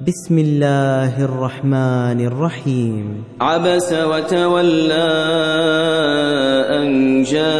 بسم الله الرحمن الرحيم. عبس وتولى أن جاءه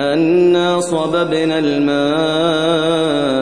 أنا صببنا الماء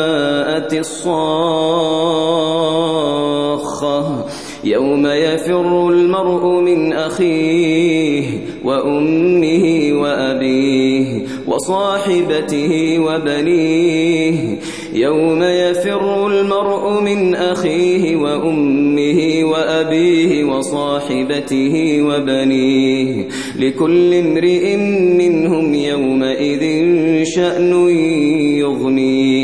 جاءت الصاخة. يوم يفر المرء من أخيه وأمه وأبيه وصاحبته وبنيه. يوم يفر المرء من أخيه وأمه وأبيه وصاحبته وبنيه. لكل امرئ منهم يومئذ شأن